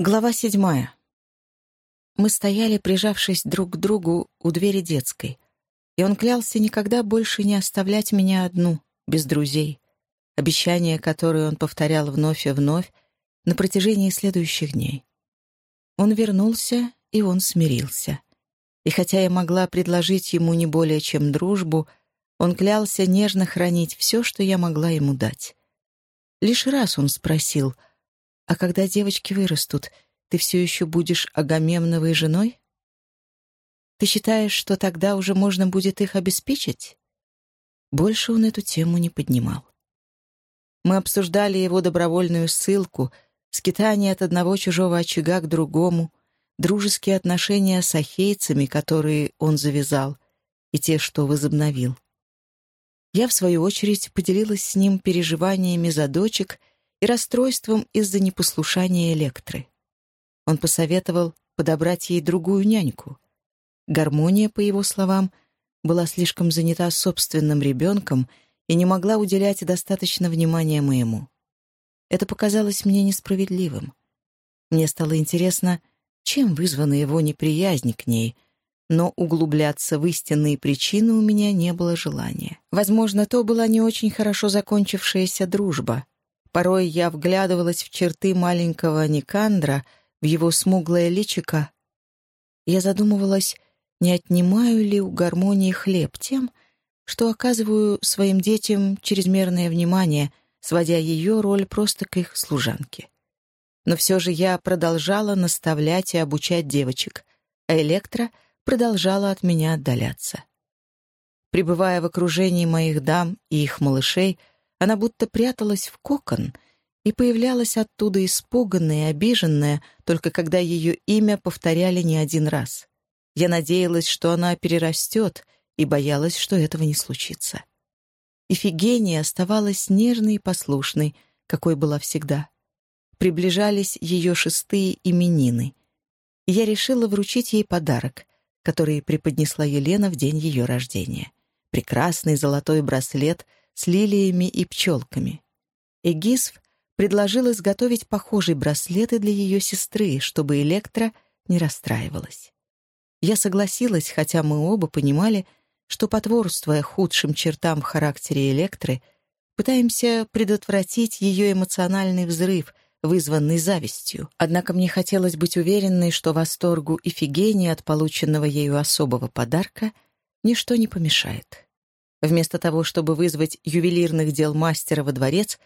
Глава седьмая. Мы стояли, прижавшись друг к другу у двери детской, и он клялся никогда больше не оставлять меня одну, без друзей, обещание, которое он повторял вновь и вновь на протяжении следующих дней. Он вернулся, и он смирился. И хотя я могла предложить ему не более чем дружбу, он клялся нежно хранить все, что я могла ему дать. Лишь раз он спросил — а когда девочки вырастут, ты все еще будешь Агамемновой женой? Ты считаешь, что тогда уже можно будет их обеспечить? Больше он эту тему не поднимал. Мы обсуждали его добровольную ссылку, скитание от одного чужого очага к другому, дружеские отношения с ахейцами, которые он завязал, и те, что возобновил. Я, в свою очередь, поделилась с ним переживаниями за дочек — и расстройством из-за непослушания Электры. Он посоветовал подобрать ей другую няньку. Гармония, по его словам, была слишком занята собственным ребенком и не могла уделять достаточно внимания моему. Это показалось мне несправедливым. Мне стало интересно, чем вызвана его неприязнь к ней, но углубляться в истинные причины у меня не было желания. Возможно, то была не очень хорошо закончившаяся дружба, Порой я вглядывалась в черты маленького Никандра, в его смуглое личико. Я задумывалась, не отнимаю ли у гармонии хлеб тем, что оказываю своим детям чрезмерное внимание, сводя ее роль просто к их служанке. Но все же я продолжала наставлять и обучать девочек, а Электра продолжала от меня отдаляться. Пребывая в окружении моих дам и их малышей, она будто пряталась в кокон и появлялась оттуда испуганная и обиженная, только когда ее имя повторяли не один раз. Я надеялась, что она перерастет, и боялась, что этого не случится. Ифигения оставалась нежной и послушной, какой была всегда. Приближались ее шестые именины. Я решила вручить ей подарок, который преподнесла Елена в день ее рождения. Прекрасный золотой браслет — с лилиями и пчелками. Эгисф предложил изготовить похожие браслеты для ее сестры, чтобы Электра не расстраивалась. Я согласилась, хотя мы оба понимали, что, потворствуя худшим чертам в характере Электры, пытаемся предотвратить ее эмоциональный взрыв, вызванный завистью. Однако мне хотелось быть уверенной, что восторгу и фигении от полученного ею особого подарка ничто не помешает. Вместо того, чтобы вызвать ювелирных дел мастера во дворец,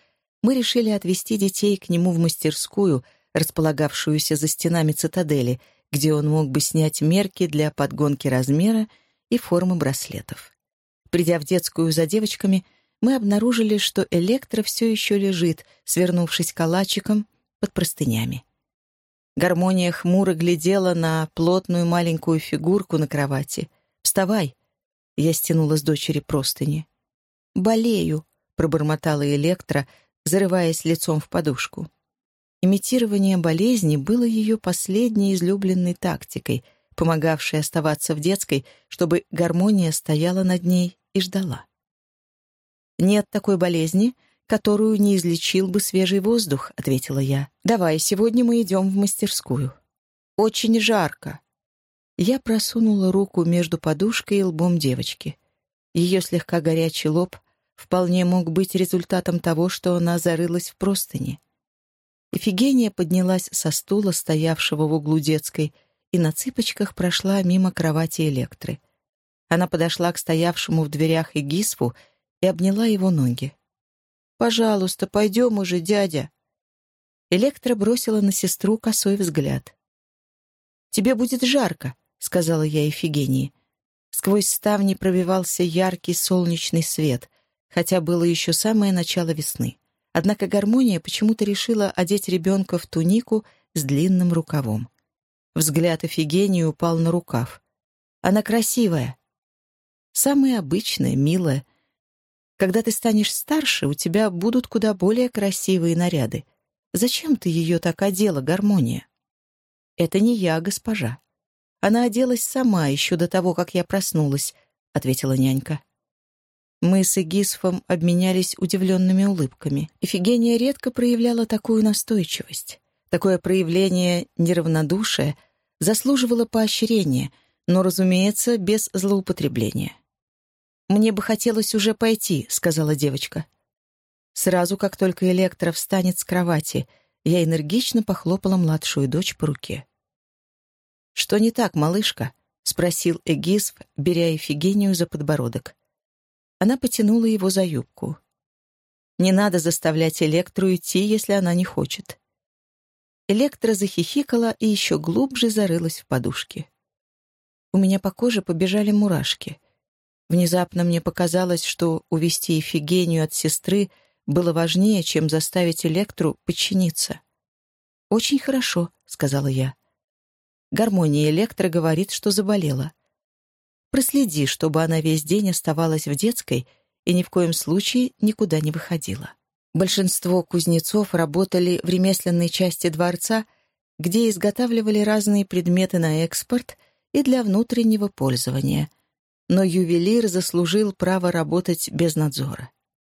мы решили отвезти детей к нему в мастерскую, располагавшуюся за стенами цитадели, где он мог бы снять мерки для подгонки размера и формы браслетов. Придя в детскую за девочками, мы обнаружили, что Электра все еще лежит, свернувшись калачиком под простынями. Гармония хмуро глядела на плотную маленькую фигурку на кровати. «Вставай!» Я стянула с дочери простыни. «Болею», — пробормотала Электра, зарываясь лицом в подушку. Имитирование болезни было ее последней излюбленной тактикой, помогавшей оставаться в детской, чтобы гармония стояла над ней и ждала. «Нет такой болезни, которую не излечил бы свежий воздух», — ответила я. «Давай, сегодня мы идем в мастерскую». «Очень жарко», я просунула руку между подушкой и лбом девочки. Ее слегка горячий лоб вполне мог быть результатом того, что она зарылась в простыни. Эфигения поднялась со стула, стоявшего в углу детской, и на цыпочках прошла мимо кровати Электры. Она подошла к стоявшему в дверях Эгисфу и обняла его ноги. «Пожалуйста, пойдем уже, дядя!» Электра бросила на сестру косой взгляд. «Тебе будет жарко», — сказала я Эфигении. Сквозь ставни пробивался яркий солнечный свет, хотя было еще самое начало весны. Однако гармония почему-то решила одеть ребенка в тунику с длинным рукавом. Взгляд Эфигении упал на рукав. «Она красивая». «Самая обычная, милая. Когда ты станешь старше, у тебя будут куда более красивые наряды. Зачем ты ее так одела, гармония?» «Это не я, госпожа. Она оделась сама еще до того, как я проснулась», — ответила нянька. Мы с Эгисфом обменялись удивленными улыбками. Эфигения редко проявляла такую настойчивость. Такое проявление неравнодушия заслуживало поощрения, но, разумеется, без злоупотребления. «Мне бы хотелось уже пойти», — сказала девочка. Сразу, как только Электра встанет с кровати, я энергично похлопала младшую дочь по руке. «Что не так, малышка?» — спросил Эгисф, беря Эфигению за подбородок. Она потянула его за юбку. «Не надо заставлять Электру идти, если она не хочет». Электра захихикала и еще глубже зарылась в подушки. У меня по коже побежали мурашки. Внезапно мне показалось, что увести Эфигению от сестры было важнее, чем заставить Электру подчиниться. «Очень хорошо», — сказала я. Гармония Электро говорит, что заболела. Проследи, чтобы она весь день оставалась в детской и ни в коем случае никуда не выходила. Большинство кузнецов работали в ремесленной части дворца, где изготавливали разные предметы на экспорт и для внутреннего пользования. Но ювелир заслужил право работать без надзора.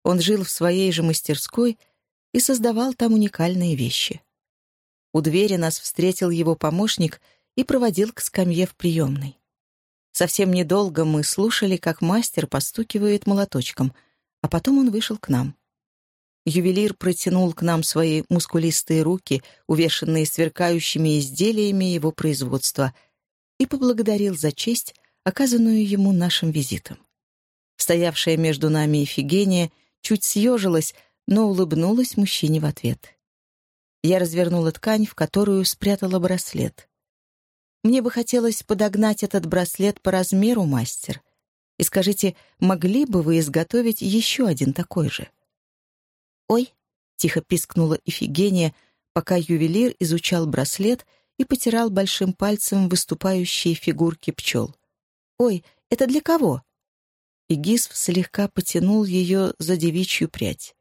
Он жил в своей же мастерской и создавал там уникальные вещи. У двери нас встретил его помощник и проводил к скамье в приемной. Совсем недолго мы слушали, как мастер постукивает молоточком, а потом он вышел к нам. Ювелир протянул к нам свои мускулистые руки, увешанные сверкающими изделиями его производства, и поблагодарил за честь, оказанную ему нашим визитом. Стоявшая между нами Эфигения чуть съежилась, но улыбнулась мужчине в ответ. Я развернула ткань, в которую спрятала браслет. Мне бы хотелось подогнать этот браслет по размеру, мастер. И скажите, могли бы вы изготовить еще один такой же? «Ой!» — тихо пискнула Ифигения, пока ювелир изучал браслет и потирал большим пальцем выступающие фигурки пчел. «Ой, это для кого?» И Гисв слегка потянул ее за девичью прядь.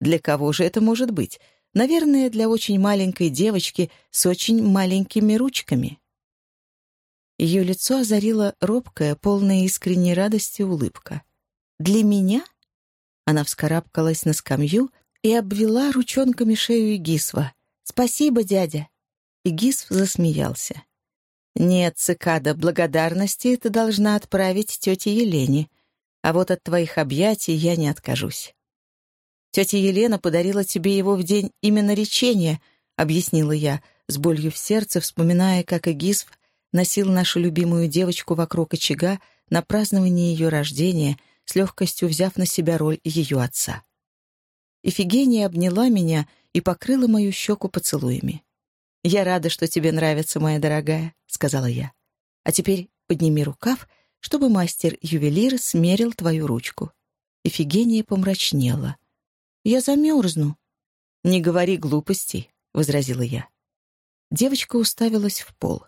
«Для кого же это может быть? Наверное, для очень маленькой девочки с очень маленькими ручками». Ее лицо озарила робкая, полная искренней радости улыбка. «Для меня?» Она вскарабкалась на скамью и обвела ручонками шею Игисва. «Спасибо, дядя!» Игисв засмеялся. «Нет, цикада, благодарности ты должна отправить тете Елене, а вот от твоих объятий я не откажусь». «Тетя Елена подарила тебе его в день именно речения», — объяснила я, с болью в сердце, вспоминая, как Игисв носил нашу любимую девочку вокруг очага на празднование ее рождения — с легкостью взяв на себя роль ее отца. Ифигения обняла меня и покрыла мою щеку поцелуями. «Я рада, что тебе нравится, моя дорогая», — сказала я. «А теперь подними рукав, чтобы мастер-ювелир смерил твою ручку». Ифигения помрачнела. «Я замерзну». «Не говори глупостей», — возразила я. Девочка уставилась в пол.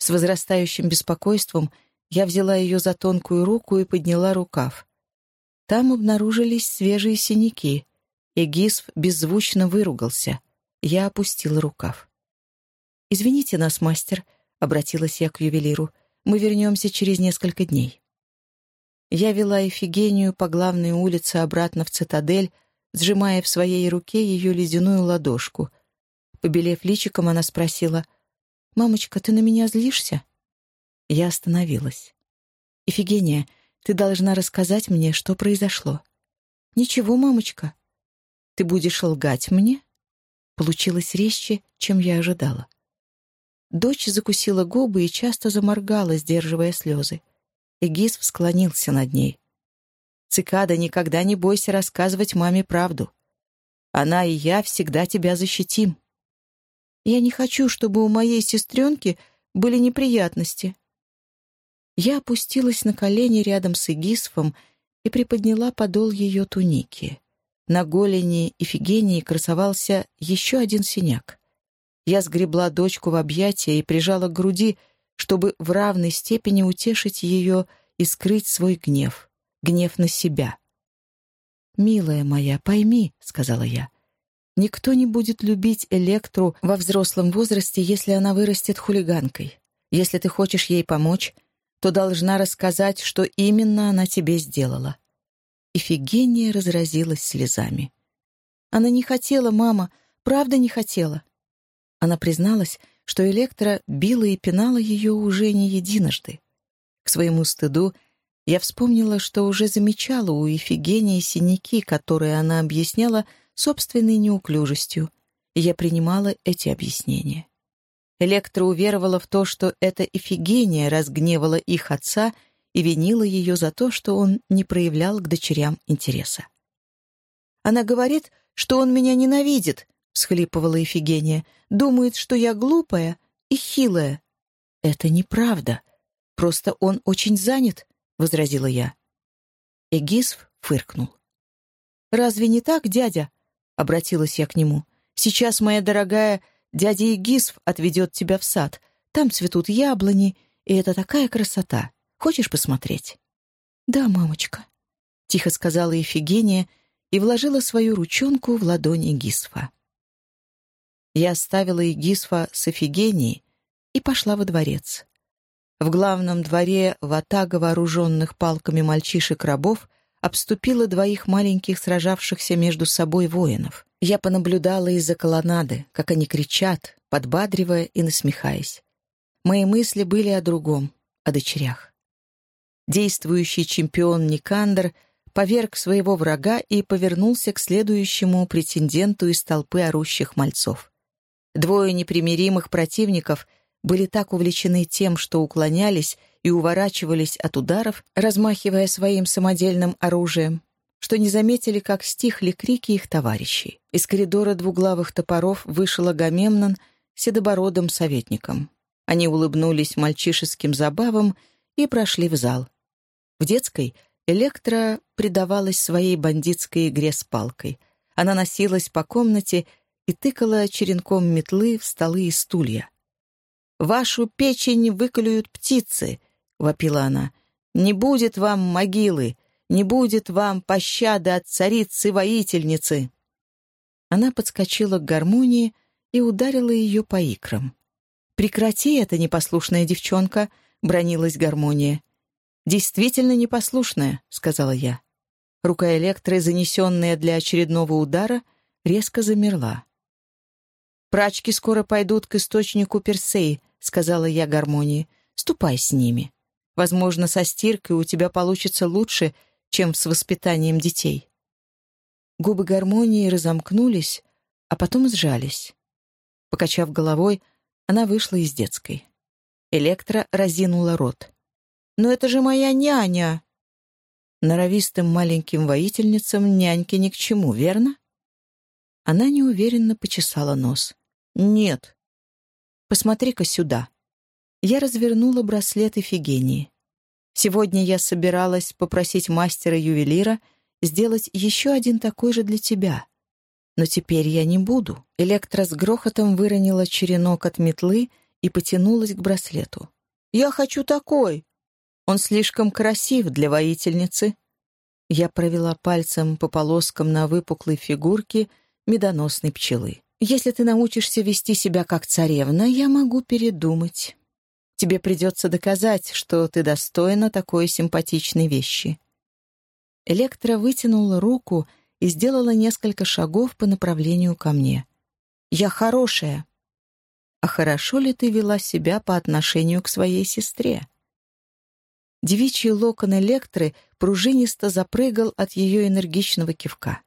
С возрастающим беспокойством я взяла ее за тонкую руку и подняла рукав. Там обнаружились свежие синяки. Эгисф беззвучно выругался. Я опустила рукав. «Извините нас, мастер», — обратилась я к ювелиру. «Мы вернемся через несколько дней». Я вела Эфигению по главной улице обратно в цитадель, сжимая в своей руке ее ледяную ладошку. Побелев личиком, она спросила, «Мамочка, ты на меня злишься?» Я остановилась. «Ифигения, ты должна рассказать мне, что произошло». «Ничего, мамочка». «Ты будешь лгать мне?» Получилось резче, чем я ожидала. Дочь закусила губы и часто заморгала, сдерживая слезы. Эгис склонился над ней. «Цикада, никогда не бойся рассказывать маме правду. Она и я всегда тебя защитим». «Я не хочу, чтобы у моей сестренки были неприятности», я опустилась на колени рядом с Игисфом и приподняла подол ее туники. На голени Ифигении красовался еще один синяк. Я сгребла дочку в объятия и прижала к груди, чтобы в равной степени утешить ее и скрыть свой гнев, гнев на себя. «Милая моя, пойми», — сказала я, — «никто не будет любить Электру во взрослом возрасте, если она вырастет хулиганкой. Если ты хочешь ей помочь, то должна рассказать, что именно она тебе сделала». Ифигения разразилась слезами. «Она не хотела, мама, правда не хотела». Она призналась, что Электра била и пинала ее уже не единожды. К своему стыду я вспомнила, что уже замечала у Ефигении синяки, которые она объясняла собственной неуклюжестью, я принимала эти объяснения. Электра уверовала в то, что эта Ифигения разгневала их отца и винила ее за то, что он не проявлял к дочерям интереса. «Она говорит, что он меня ненавидит», — всхлипывала Ифигения, «думает, что я глупая и хилая». «Это неправда. Просто он очень занят», — возразила я. Эгисф фыркнул. «Разве не так, дядя?» — обратилась я к нему. «Сейчас, моя дорогая, дядя Эгисф отведет тебя в сад. Там цветут яблони, и это такая красота. Хочешь посмотреть?» «Да, мамочка», — тихо сказала Ефигения и вложила свою ручонку в ладони Гисфа. Я оставила Егисфа с Эфигенией и пошла во дворец. В главном дворе ватага вооруженных палками мальчишек-рабов обступила двоих маленьких сражавшихся между собой воинов. Я понаблюдала из-за колоннады, как они кричат, подбадривая и насмехаясь. Мои мысли были о другом, о дочерях. Действующий чемпион Никандр — поверг своего врага и повернулся к следующему претенденту из толпы орущих мальцов. Двое непримиримых противников были так увлечены тем, что уклонялись и уворачивались от ударов, размахивая своим самодельным оружием, что не заметили, как стихли крики их товарищей. Из коридора двуглавых топоров вышел Агамемнон седобородым советником. Они улыбнулись мальчишеским забавам и прошли в зал. В детской — Электра предавалась своей бандитской игре с палкой. Она носилась по комнате и тыкала черенком метлы в столы и стулья. «Вашу печень выколюют птицы», — вопила она. «Не будет вам могилы, не будет вам пощады от царицы-воительницы». Она подскочила к гармонии и ударила ее по икрам. «Прекрати это, непослушная девчонка», — бронилась гармония. «Действительно непослушная», — сказала я. Рука Электры, занесенная для очередного удара, резко замерла. «Прачки скоро пойдут к источнику Персей», — сказала я гармонии. «Ступай с ними. Возможно, со стиркой у тебя получится лучше, чем с воспитанием детей». Губы гармонии разомкнулись, а потом сжались. Покачав головой, она вышла из детской. Электра разинула рот. «Но это же моя няня!» Норовистым маленьким воительницам няньки ни к чему, верно? Она неуверенно почесала нос. «Нет. Посмотри-ка сюда». Я развернула браслет Эфигении. Сегодня я собиралась попросить мастера-ювелира сделать еще один такой же для тебя. Но теперь я не буду. Электра с грохотом выронила черенок от метлы и потянулась к браслету. «Я хочу такой!» Он слишком красив для воительницы». Я провела пальцем по полоскам на выпуклой фигурке медоносной пчелы. «Если ты научишься вести себя как царевна, я могу передумать. Тебе придется доказать, что ты достойна такой симпатичной вещи». Электра вытянула руку и сделала несколько шагов по направлению ко мне. «Я хорошая». «А хорошо ли ты вела себя по отношению к своей сестре?» Девичий локон Электры пружинисто запрыгал от ее энергичного кивка.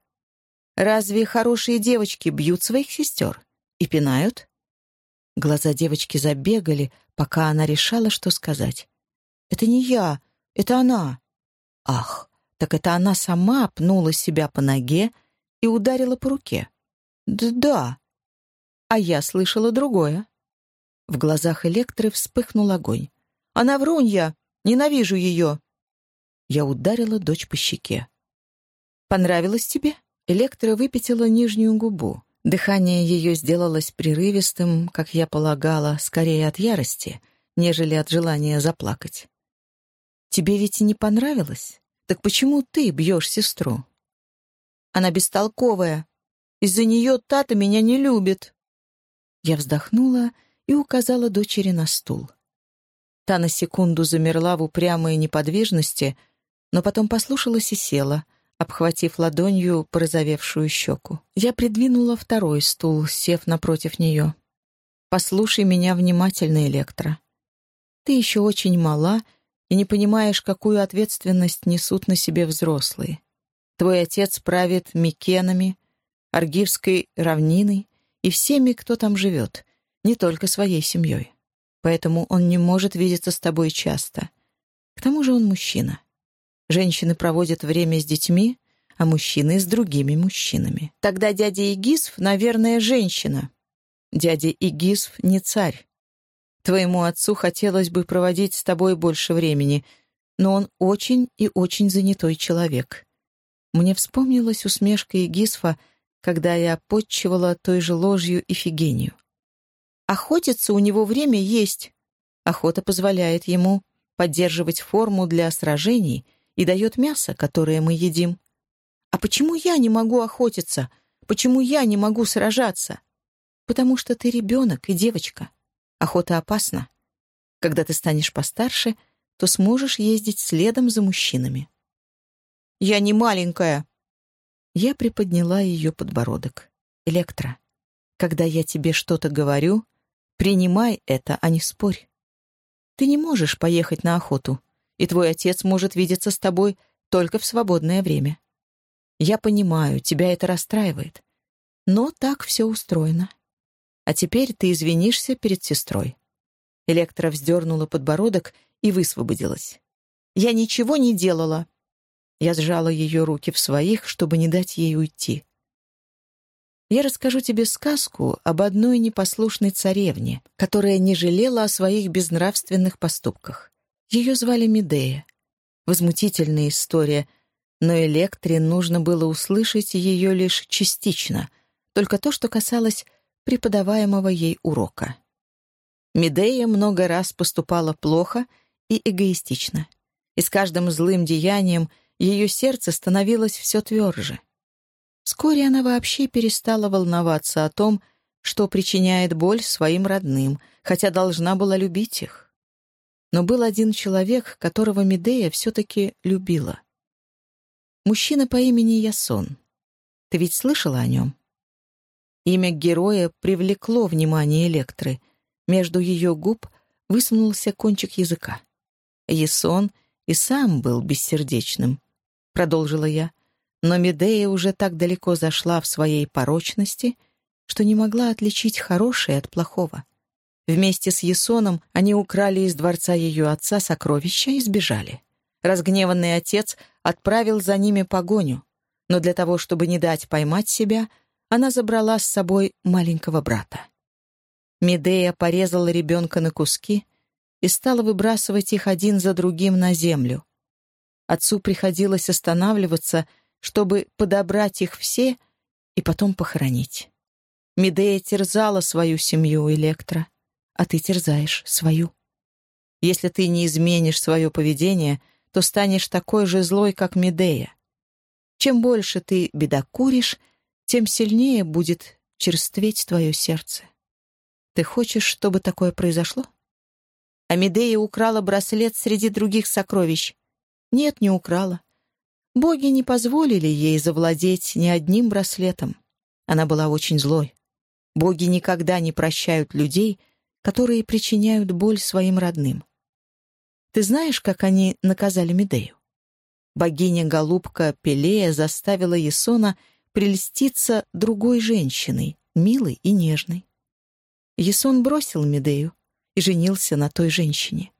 «Разве хорошие девочки бьют своих сестер? И пинают?» Глаза девочки забегали, пока она решала, что сказать. «Это не я, это она». «Ах, так это она сама пнула себя по ноге и ударила по руке». «Да-да». А я слышала другое. В глазах Электры вспыхнул огонь. «Она врунья! Ненавижу ее!» Я ударила дочь по щеке. «Понравилось тебе?» Электра выпятила нижнюю губу. Дыхание ее сделалось прерывистым, как я полагала, скорее от ярости, нежели от желания заплакать. «Тебе ведь и не понравилось? Так почему ты бьешь сестру?» «Она бестолковая. Из-за нее Тата меня не любит». Я вздохнула и указала дочери на стул. Та на секунду замерла в упрямой неподвижности, но потом послушалась и села, обхватив ладонью порозовевшую щеку. Я придвинула второй стул, сев напротив нее. «Послушай меня внимательно, Электро. Ты еще очень мала и не понимаешь, какую ответственность несут на себе взрослые. Твой отец правит Микенами, Аргивской равниной и всеми, кто там живет, не только своей семьей. Поэтому он не может видеться с тобой часто. К тому же он мужчина. Женщины проводят время с детьми, а мужчины — с другими мужчинами. Тогда дядя Игисф, наверное, женщина. Дядя Игисф не царь. Твоему отцу хотелось бы проводить с тобой больше времени, но он очень и очень занятой человек. Мне вспомнилась усмешка Игисфа, когда я подчивала той же ложью Ифигению. Охотиться у него время есть. Охота позволяет ему поддерживать форму для сражений и дает мясо, которое мы едим. А почему я не могу охотиться? Почему я не могу сражаться? Потому что ты ребенок и девочка. Охота опасна. Когда ты станешь постарше, то сможешь ездить следом за мужчинами. «Я не маленькая!» Я приподняла ее подбородок. «Электра, когда я тебе что-то говорю, принимай это, а не спорь. Ты не можешь поехать на охоту, и твой отец может видеться с тобой только в свободное время. Я понимаю, тебя это расстраивает. Но так все устроено. А теперь ты извинишься перед сестрой». Электра вздернула подбородок и высвободилась. «Я ничего не делала». Я сжала ее руки в своих, чтобы не дать ей уйти. Я расскажу тебе сказку об одной непослушной царевне, которая не жалела о своих безнравственных поступках. Ее звали Медея. Возмутительная история — но Электре нужно было услышать ее лишь частично, только то, что касалось преподаваемого ей урока. Медея много раз поступала плохо и эгоистично, и с каждым злым деянием ее сердце становилось все тверже. Вскоре она вообще перестала волноваться о том, что причиняет боль своим родным, хотя должна была любить их. Но был один человек, которого Медея все-таки любила. Мужчина по имени Ясон. Ты ведь слышала о нем? Имя героя привлекло внимание Электры. Между ее губ высунулся кончик языка. Ясон и сам был бессердечным, продолжила я. Но Медея уже так далеко зашла в своей порочности, что не могла отличить хорошее от плохого. Вместе с Ясоном они украли из дворца ее отца сокровища и сбежали. Разгневанный отец отправил за ними погоню, но для того, чтобы не дать поймать себя, она забрала с собой маленького брата. Медея порезала ребенка на куски и стала выбрасывать их один за другим на землю. Отцу приходилось останавливаться, чтобы подобрать их все и потом похоронить. Медея терзала свою семью, Электро, а ты терзаешь свою. Если ты не изменишь свое поведение — то станешь такой же злой, как Медея. Чем больше ты бедокуришь, тем сильнее будет черстветь твое сердце. Ты хочешь, чтобы такое произошло? А Медея украла браслет среди других сокровищ. Нет, не украла. Боги не позволили ей завладеть ни одним браслетом. Она была очень злой. Боги никогда не прощают людей, которые причиняют боль своим родным. Ты знаешь, как они наказали Медею? Богиня-голубка Пелея заставила Есона прельститься другой женщиной, милой и нежной. Есон бросил Медею и женился на той женщине.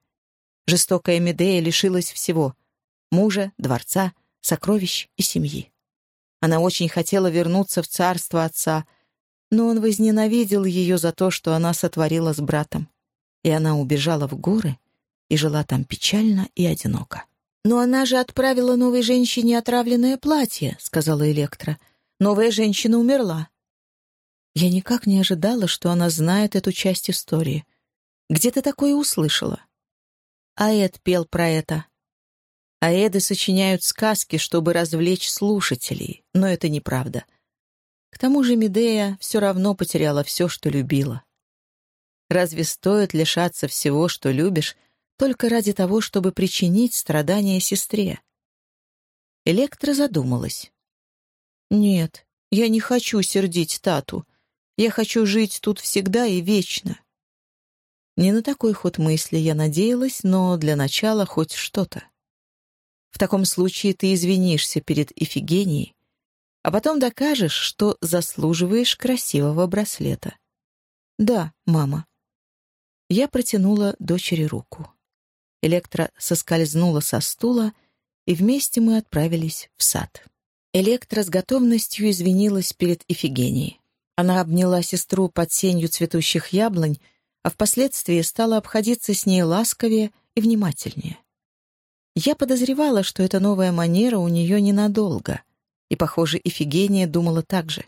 Жестокая Медея лишилась всего — мужа, дворца, сокровищ и семьи. Она очень хотела вернуться в царство отца, но он возненавидел ее за то, что она сотворила с братом. И она убежала в горы и жила там печально и одиноко. «Но она же отправила новой женщине отравленное платье», — сказала Электра. «Новая женщина умерла». Я никак не ожидала, что она знает эту часть истории. Где ты такое услышала? Аэд пел про это. Аэды сочиняют сказки, чтобы развлечь слушателей, но это неправда. К тому же Медея все равно потеряла все, что любила. Разве стоит лишаться всего, что любишь, только ради того, чтобы причинить страдания сестре. Электра задумалась. «Нет, я не хочу сердить Тату. Я хочу жить тут всегда и вечно». Не на такой ход мысли я надеялась, но для начала хоть что-то. В таком случае ты извинишься перед Ифигенией, а потом докажешь, что заслуживаешь красивого браслета. «Да, мама». Я протянула дочери руку. Электра соскользнула со стула, и вместе мы отправились в сад. Электра с готовностью извинилась перед Ифигенией. Она обняла сестру под сенью цветущих яблонь, а впоследствии стала обходиться с ней ласковее и внимательнее. Я подозревала, что эта новая манера у нее ненадолго, и, похоже, Ифигения думала так же.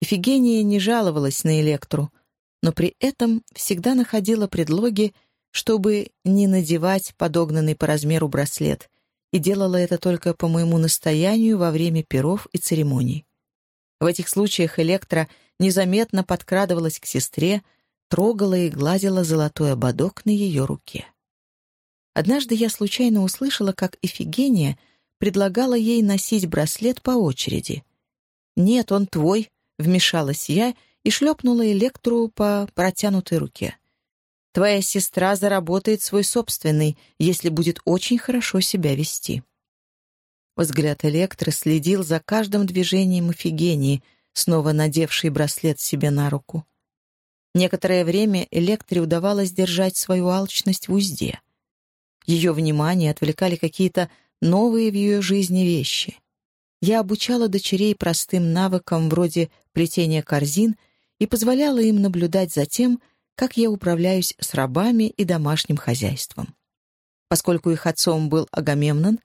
Ифигения не жаловалась на Электру, но при этом всегда находила предлоги, чтобы не надевать подогнанный по размеру браслет, и делала это только по моему настоянию во время перов и церемоний. В этих случаях Электра незаметно подкрадывалась к сестре, трогала и гладила золотой ободок на ее руке. Однажды я случайно услышала, как Эфигения предлагала ей носить браслет по очереди. «Нет, он твой», — вмешалась я и шлепнула Электру по протянутой руке. «Твоя сестра заработает свой собственный, если будет очень хорошо себя вести». Взгляд Электры следил за каждым движением Эфигении, снова надевшей браслет себе на руку. Некоторое время Электре удавалось держать свою алчность в узде. Ее внимание отвлекали какие-то новые в ее жизни вещи. Я обучала дочерей простым навыкам вроде плетения корзин — и позволяла им наблюдать за тем, как я управляюсь с рабами и домашним хозяйством. Поскольку их отцом был Агамемнон,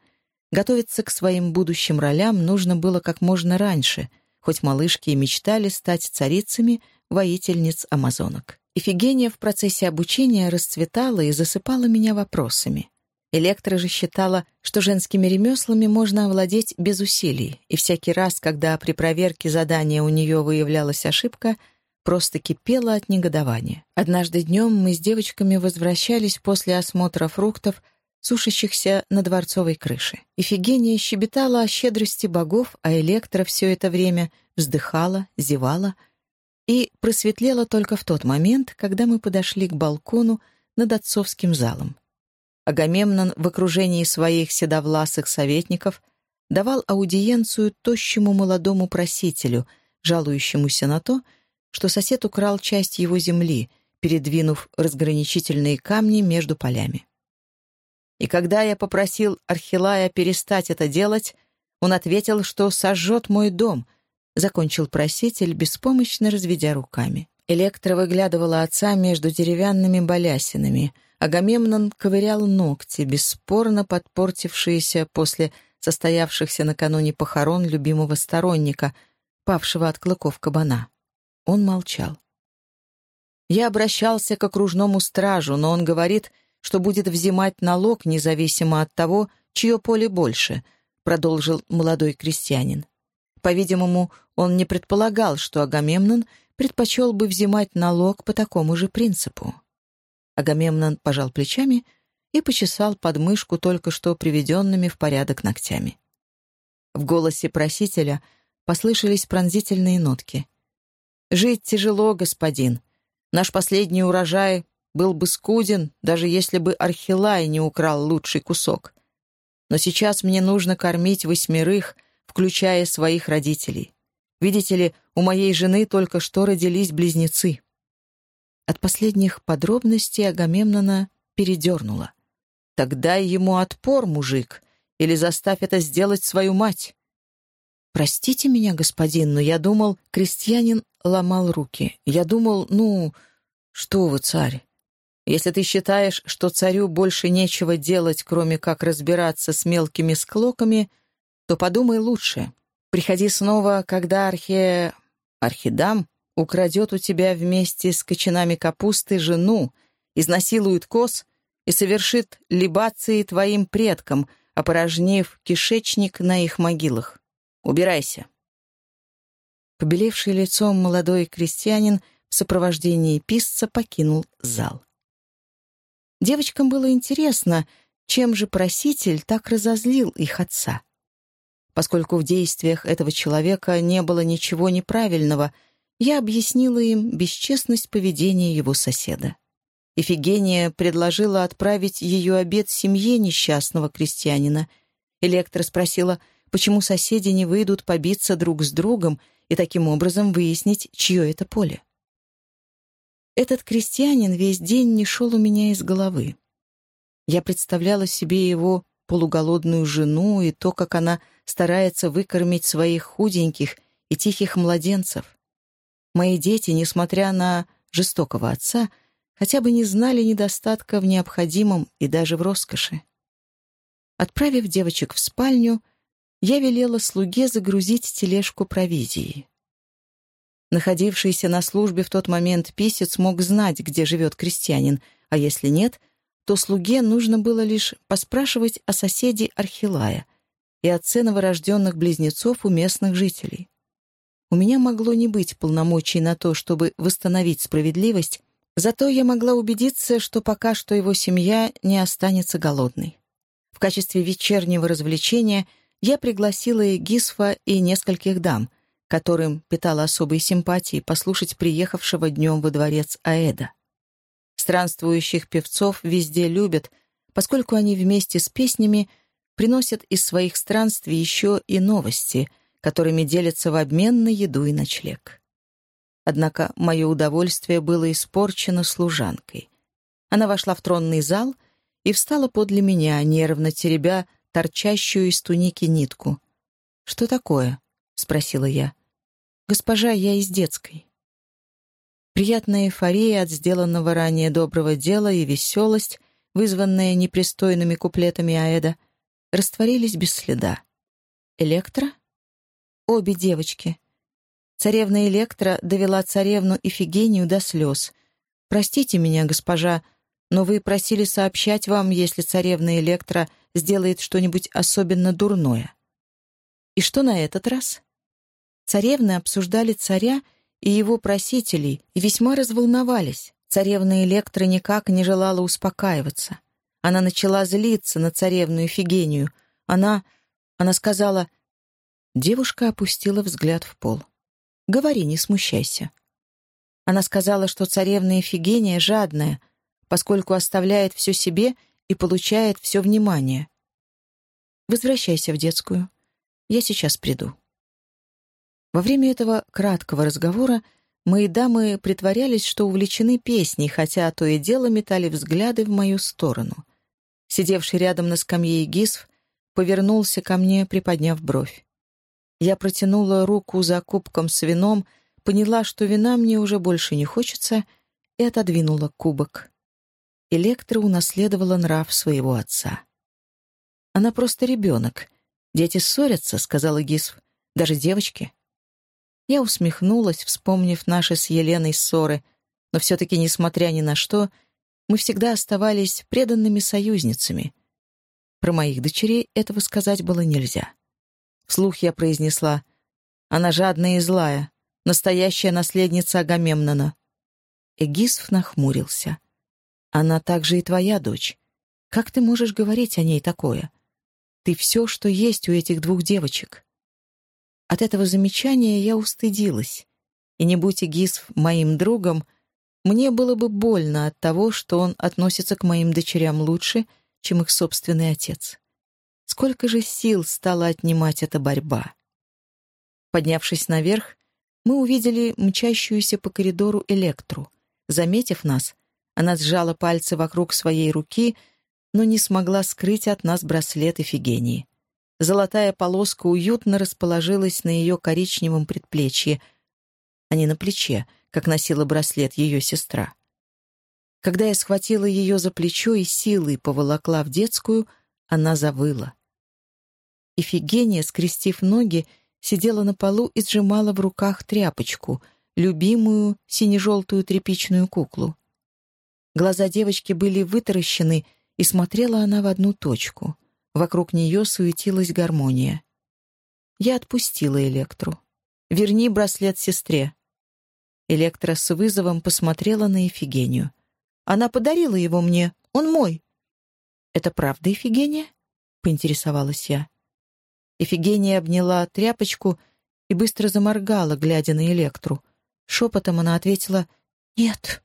готовиться к своим будущим ролям нужно было как можно раньше, хоть малышки и мечтали стать царицами воительниц амазонок. Ифигения в процессе обучения расцветала и засыпала меня вопросами. Электра же считала, что женскими ремеслами можно овладеть без усилий, и всякий раз, когда при проверке задания у нее выявлялась ошибка — просто кипела от негодования. Однажды днем мы с девочками возвращались после осмотра фруктов, сушащихся на дворцовой крыше. Ифигения щебетала о щедрости богов, а Электра все это время вздыхала, зевала и просветлела только в тот момент, когда мы подошли к балкону над отцовским залом. Агамемнон в окружении своих седовласых советников давал аудиенцию тощему молодому просителю, жалующемуся на то, что сосед украл часть его земли, передвинув разграничительные камни между полями. И когда я попросил Архилая перестать это делать, он ответил, что сожжет мой дом, закончил проситель, беспомощно разведя руками. Электра выглядывала отца между деревянными балясинами. Агамемнон ковырял ногти, бесспорно подпортившиеся после состоявшихся накануне похорон любимого сторонника, павшего от клыков кабана. Он молчал. Я обращался к окружному стражу, но он говорит, что будет взимать налог независимо от того, чье поле больше, продолжил молодой крестьянин. По-видимому, он не предполагал, что Агамемнон предпочел бы взимать налог по такому же принципу. Агамемнон пожал плечами и почесал подмышку только что приведенными в порядок ногтями. В голосе просителя послышались пронзительные нотки. Жить тяжело, господин. Наш последний урожай был бы скуден, даже если бы Архилай не украл лучший кусок. Но сейчас мне нужно кормить восьмерых, включая своих родителей. Видите ли, у моей жены только что родились близнецы. От последних подробностей Агамемнона передернула. «Тогда ему отпор, мужик, или заставь это сделать свою мать». «Простите меня, господин, но я думал, крестьянин ломал руки. Я думал, ну, что вы, царь? Если ты считаешь, что царю больше нечего делать, кроме как разбираться с мелкими склоками, то подумай лучше. Приходи снова, когда архе... Архидам украдет у тебя вместе с кочанами капусты жену, изнасилует коз и совершит либации твоим предкам, опорожнив кишечник на их могилах. Убирайся. Побелевший лицом молодой крестьянин в сопровождении писца покинул зал. Девочкам было интересно, чем же проситель так разозлил их отца. Поскольку в действиях этого человека не было ничего неправильного, я объяснила им бесчестность поведения его соседа. Ифигения предложила отправить ее обед семье несчастного крестьянина. Электра спросила, почему соседи не выйдут побиться друг с другом и таким образом выяснить, чье это поле. Этот крестьянин весь день не шел у меня из головы. Я представляла себе его полуголодную жену и то, как она старается выкормить своих худеньких и тихих младенцев. Мои дети, несмотря на жестокого отца, хотя бы не знали недостатка в необходимом и даже в роскоши. Отправив девочек в спальню, я велела слуге загрузить тележку провизии. Находившийся на службе в тот момент писец мог знать, где живет крестьянин, а если нет, то слуге нужно было лишь поспрашивать о соседе Архилая и отце новорожденных близнецов у местных жителей. У меня могло не быть полномочий на то, чтобы восстановить справедливость, Зато я могла убедиться, что пока что его семья не останется голодной. В качестве вечернего развлечения я пригласила Гисфа и нескольких дам, которым питала особые симпатии послушать приехавшего днем во дворец Аэда. Странствующих певцов везде любят, поскольку они вместе с песнями приносят из своих странствий еще и новости, которыми делятся в обмен на еду и ночлег. Однако мое удовольствие было испорчено служанкой. Она вошла в тронный зал и встала подле меня, нервно теребя торчащую из туники нитку. «Что такое?» — спросила я. «Госпожа, я из детской». Приятная эйфория от сделанного ранее доброго дела и веселость, вызванная непристойными куплетами Аэда, растворились без следа. «Электро?» «Обе девочки», Царевна Электра довела царевну Ифигению до слез. «Простите меня, госпожа, но вы просили сообщать вам, если царевна Электра сделает что-нибудь особенно дурное». «И что на этот раз?» Царевны обсуждали царя и его просителей и весьма разволновались. Царевна Электра никак не желала успокаиваться. Она начала злиться на царевну Ифигению. Она... она сказала... Девушка опустила взгляд в пол. Говори, не смущайся». Она сказала, что царевна Эфигения жадная, поскольку оставляет все себе и получает все внимание. «Возвращайся в детскую. Я сейчас приду». Во время этого краткого разговора мои дамы притворялись, что увлечены песней, хотя то и дело метали взгляды в мою сторону. Сидевший рядом на скамье Гисв повернулся ко мне, приподняв бровь. Я протянула руку за кубком с вином, поняла, что вина мне уже больше не хочется, и отодвинула кубок. Электра унаследовала нрав своего отца. «Она просто ребенок. Дети ссорятся», — сказала Гисв. «Даже девочки». Я усмехнулась, вспомнив наши с Еленой ссоры, но все-таки, несмотря ни на что, мы всегда оставались преданными союзницами. Про моих дочерей этого сказать было нельзя. Вслух я произнесла. Она жадная и злая, настоящая наследница Агамемнона. Эгисф нахмурился. Она также и твоя дочь. Как ты можешь говорить о ней такое? Ты все, что есть у этих двух девочек. От этого замечания я устыдилась. И не будь Эгисф моим другом, мне было бы больно от того, что он относится к моим дочерям лучше, чем их собственный отец. Сколько же сил стала отнимать эта борьба? Поднявшись наверх, мы увидели мчащуюся по коридору Электру. Заметив нас, она сжала пальцы вокруг своей руки, но не смогла скрыть от нас браслет Эфигении. Золотая полоска уютно расположилась на ее коричневом предплечье, а не на плече, как носила браслет ее сестра. Когда я схватила ее за плечо и силой поволокла в детскую, она завыла. Ифигения, скрестив ноги, сидела на полу и сжимала в руках тряпочку, любимую сине-желтую тряпичную куклу. Глаза девочки были вытаращены, и смотрела она в одну точку. Вокруг нее суетилась гармония. Я отпустила Электру. «Верни браслет сестре». Электра с вызовом посмотрела на Ифигению. «Она подарила его мне. Он мой». «Это правда, Ифигения?» — поинтересовалась я. Эфигения обняла тряпочку и быстро заморгала, глядя на Электру. Шепотом она ответила «Нет».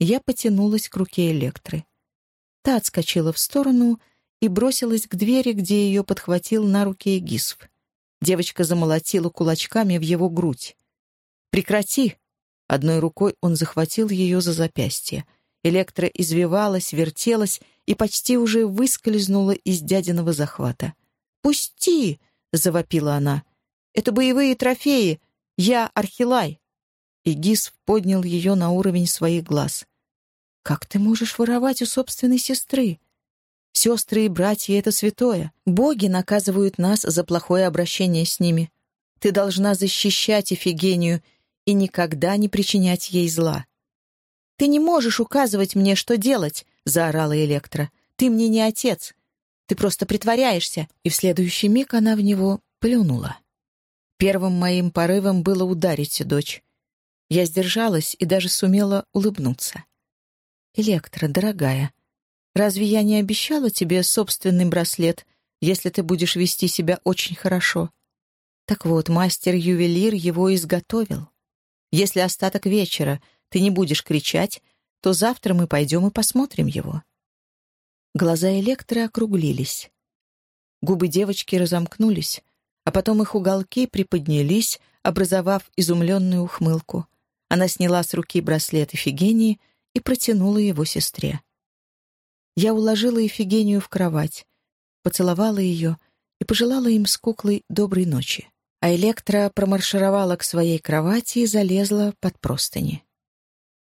Я потянулась к руке Электры. Та отскочила в сторону и бросилась к двери, где ее подхватил на руке Эгисф. Девочка замолотила кулачками в его грудь. «Прекрати!» Одной рукой он захватил ее за запястье. Электро извивалась, вертелась и почти уже выскользнула из дядиного захвата. «Пусти!» — завопила она. «Это боевые трофеи! Я Архилай!» И Гис поднял ее на уровень своих глаз. «Как ты можешь воровать у собственной сестры? Сестры и братья — это святое. Боги наказывают нас за плохое обращение с ними. Ты должна защищать Эфигению и никогда не причинять ей зла. «Ты не можешь указывать мне, что делать!» — заорала Электра. «Ты мне не отец. Ты просто притворяешься!» И в следующий миг она в него плюнула. Первым моим порывом было ударить дочь. Я сдержалась и даже сумела улыбнуться. «Электра, дорогая, разве я не обещала тебе собственный браслет, если ты будешь вести себя очень хорошо?» Так вот, мастер-ювелир его изготовил. Если остаток вечера ты не будешь кричать, то завтра мы пойдем и посмотрим его». Глаза Электры округлились. Губы девочки разомкнулись, а потом их уголки приподнялись, образовав изумленную ухмылку. Она сняла с руки браслет Эфигении и протянула его сестре. Я уложила Эфигению в кровать, поцеловала ее и пожелала им с куклой доброй ночи а Электра промаршировала к своей кровати и залезла под простыни.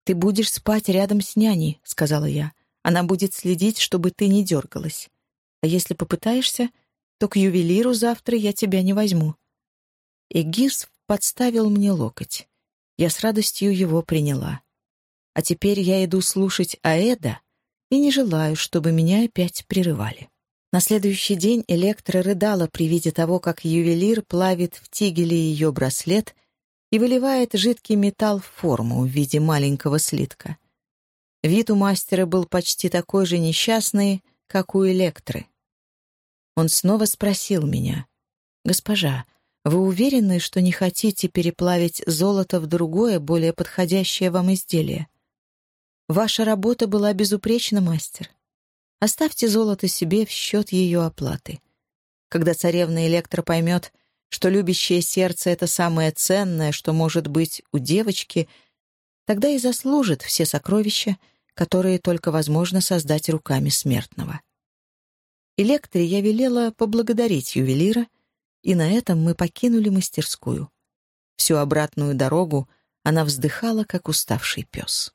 «Ты будешь спать рядом с няней», — сказала я. «Она будет следить, чтобы ты не дергалась. А если попытаешься, то к ювелиру завтра я тебя не возьму». И подставил мне локоть. Я с радостью его приняла. А теперь я иду слушать Аэда и не желаю, чтобы меня опять прерывали. На следующий день Электра рыдала при виде того, как ювелир плавит в тигеле ее браслет и выливает жидкий металл в форму в виде маленького слитка. Вид у мастера был почти такой же несчастный, как у Электры. Он снова спросил меня, «Госпожа, вы уверены, что не хотите переплавить золото в другое, более подходящее вам изделие? Ваша работа была безупречна, мастер. Оставьте золото себе в счет ее оплаты. Когда царевна Электра поймет, что любящее сердце — это самое ценное, что может быть у девочки, тогда и заслужит все сокровища, которые только возможно создать руками смертного. Электре я велела поблагодарить ювелира, и на этом мы покинули мастерскую. Всю обратную дорогу она вздыхала, как уставший пес.